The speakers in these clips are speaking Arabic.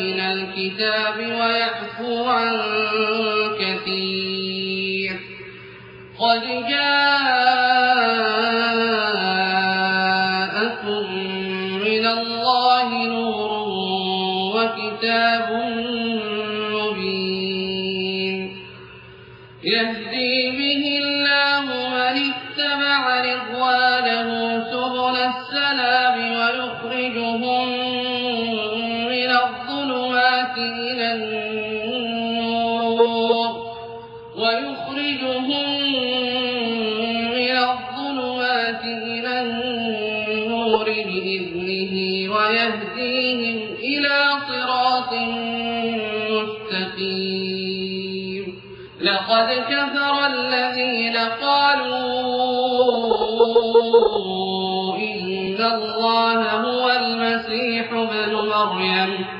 من الكتاب ويعفو عن كثير. قد جاءكم من الله نور وكتاب مبين. الظلمات إلى النور ويخرجهم من الظلمات إلى النور بإذنه ويهديهم إلى صراط مستقيم. لقد كفر الذين قالوا إن الله هو المسيح ابن مريم.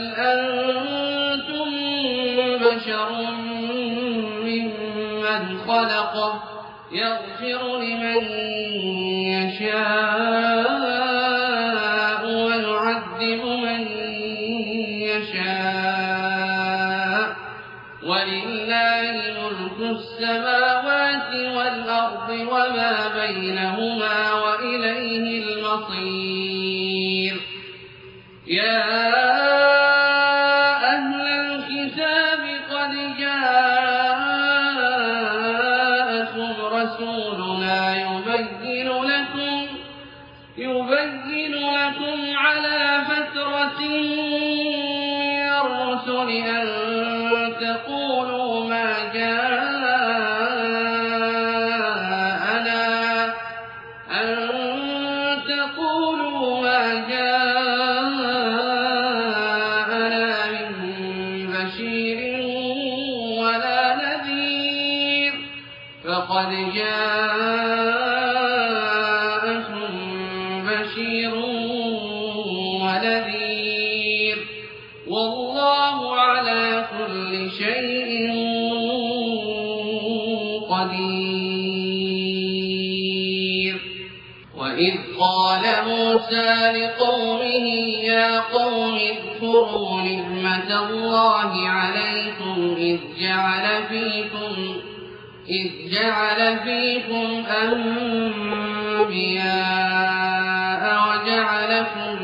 بل أنتم بشر ممن خلقه يغفر لمن يشاء ويعذب من يشاء. ولله ملك السماوات والأرض وما بينهما وإليه المصير. الرسل أن تقولوا ما جاءنا. أن تقولوا ما جاءنا من بشير ولا نذير. فقد جاءكم قدير. وإذ قال موسى لقومه يا قوم اذكروا نعمة الله عليكم إذ جعل فيكم إذ جعل فيكم أنبياء وجعلكم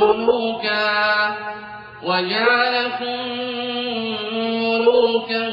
ملوكا وجعلكم ملوكا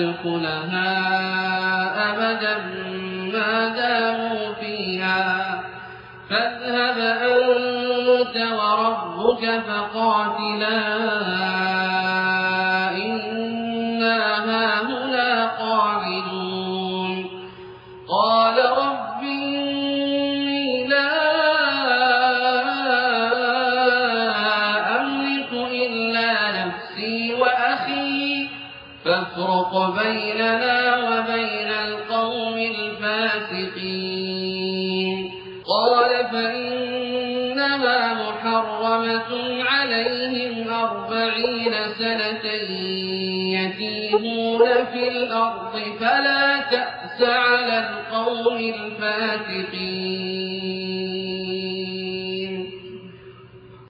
ندخلها أبدا ما داموا فيها. فاذهب أنت وربك فقاتلا. فافرق بيننا وبين القوم الفاسقين. قال فإنها محرمة عليهم أربعين سنة يتيمون في الأرض فلا تأس على القوم الفاسقين.